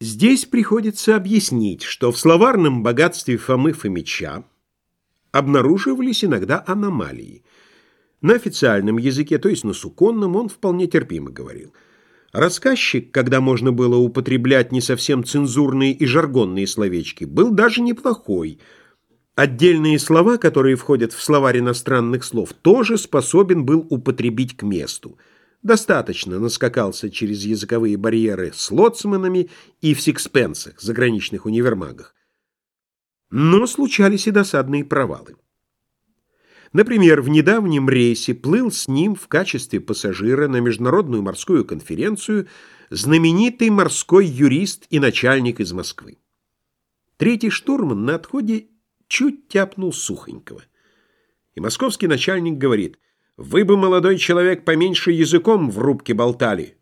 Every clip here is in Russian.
Здесь приходится объяснить, что в словарном богатстве Фомы Фомича обнаруживались иногда аномалии. На официальном языке, то есть на суконном, он вполне терпимо говорил. Рассказчик, когда можно было употреблять не совсем цензурные и жаргонные словечки, был даже неплохой. Отдельные слова, которые входят в словарь иностранных слов, тоже способен был употребить к месту – Достаточно наскакался через языковые барьеры с лоцманами и в сикспенсах, заграничных универмагах. Но случались и досадные провалы. Например, в недавнем рейсе плыл с ним в качестве пассажира на Международную морскую конференцию знаменитый морской юрист и начальник из Москвы. Третий штурман на отходе чуть тяпнул сухонького. И московский начальник говорит – вы бы, молодой человек, поменьше языком в рубке болтали,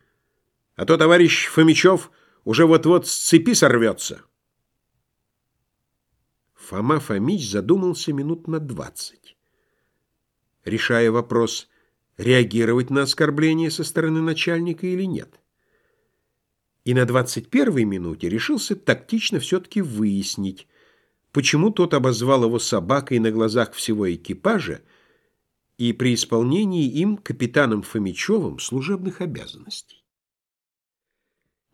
а то товарищ Фомичев уже вот-вот с цепи сорвется. Фома Фомич задумался минут на двадцать, решая вопрос, реагировать на оскорбление со стороны начальника или нет. И на двадцать первой минуте решился тактично все-таки выяснить, почему тот обозвал его собакой на глазах всего экипажа, и при исполнении им капитаном Фомичевым служебных обязанностей.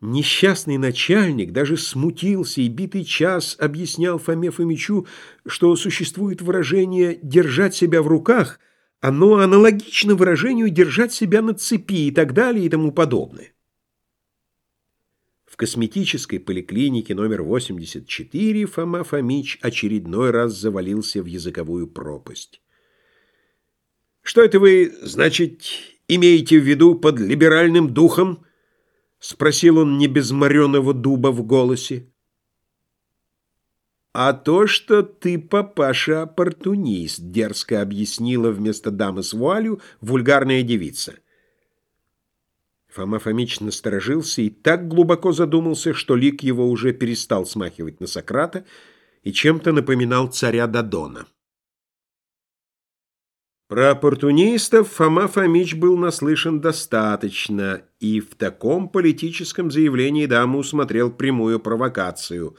Несчастный начальник даже смутился и битый час объяснял Фоме Фомичу, что существует выражение «держать себя в руках», оно аналогично выражению «держать себя на цепи» и так далее и тому подобное. В косметической поликлинике номер 84 Фома Фомич очередной раз завалился в языковую пропасть. Что это вы, значит, имеете в виду под либеральным духом? Спросил он не без дуба в голосе. «А то, что ты, папаша, оппортунист», — дерзко объяснила вместо дамы с вуалью вульгарная девица. Фома Фомич насторожился и так глубоко задумался, что лик его уже перестал смахивать на Сократа и чем-то напоминал царя Дадона. Про оппортунистов Фома Фомич был наслышан достаточно, и в таком политическом заявлении даму усмотрел прямую провокацию.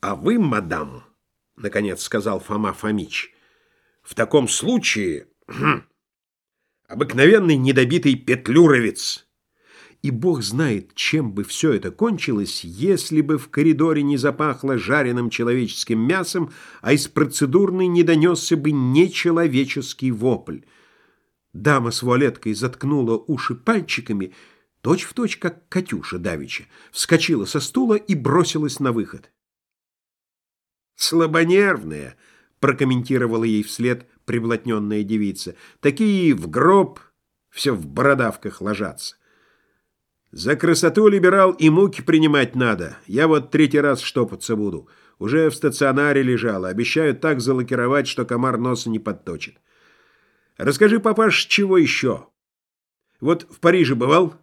«А вы, мадам, — наконец сказал Фома Фомич, — в таком случае обыкновенный недобитый петлюровец» и бог знает, чем бы все это кончилось, если бы в коридоре не запахло жареным человеческим мясом, а из процедурной не донесся бы нечеловеческий вопль. Дама с вуалеткой заткнула уши пальчиками, точь-в-точь, точь, как Катюша Давича, вскочила со стула и бросилась на выход. «Слабонервная», — прокомментировала ей вслед приблотненная девица, — «такие в гроб все в бородавках ложатся». За красоту, либерал, и муки принимать надо. Я вот третий раз штопаться буду. Уже в стационаре лежала. Обещают так залакировать, что комар носа не подточит. Расскажи, папаш, чего еще? Вот в Париже бывал?»